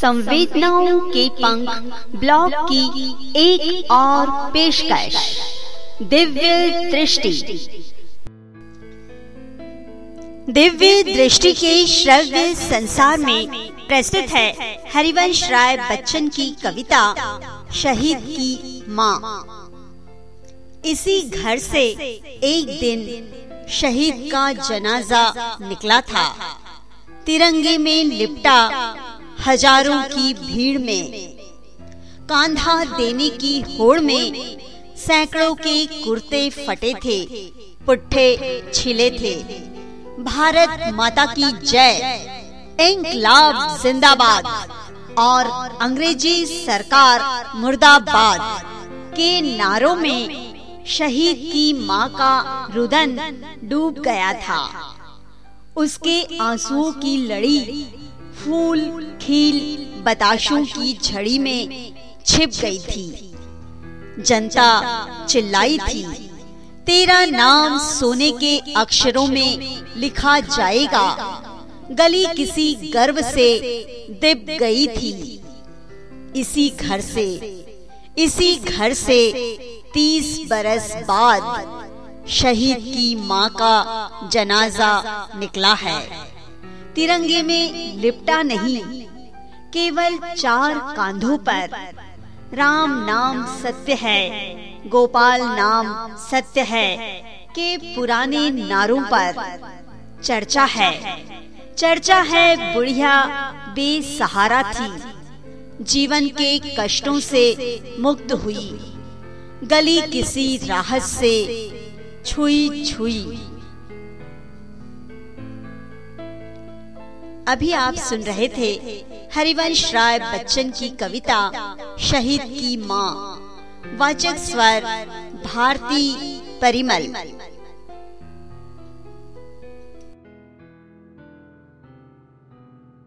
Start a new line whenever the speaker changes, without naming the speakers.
संवेदनाओं के पंख ब्लॉग की एक और पेशकश। दिव्य दृष्टि। दिव्य दृष्टि के श्रव्य संसार में प्रस्तुत है हरिवंश राय बच्चन की कविता, शहीद की माँ। इसी घर से एक दिन शहीद का जनाजा निकला था। तिरंगे में लिपटा हज़ारों की भीड़ में, कांधा देने की होड़ में सैकड़ों के कुर्ते फटे थे, पुट्ठे छिले थे। भारत माता की जय। इंकलाब जिंदाबाद। और अंग्रेज़ी सरकार मुर्दाबाद। के नारों में शहीद की माँ का रुदन डूब गया था। उसके आंसुओं की लड़ी फूल खील बताशों की झड़ी में छिप गई थी। जनता चिल्लाई थी। तेरा नाम सोने के अक्षरों में लिखा जाएगा। गली किसी गर्व से दिप गई थी। इसी घर से इसी घर से तीस बरस बाद शहीद की माँ का जनाजा निकला है। तिरंगे में लिपटा नहीं केवल चार कांधों पर। राम नाम सत्य है, गोपाल नाम सत्य है, के पुराने नारों पर। चर्चा है। चर्चा है बुढ़िया बेसहारा थी। जीवन के कष्टों से मुक्त हुई। गली किसी राहत से छुई छुई। अभी आप सुन रहे थे हरिवंश राय बच्चन की कविता, शहीद की माँ। वाचक स्वर, भारती परिमल।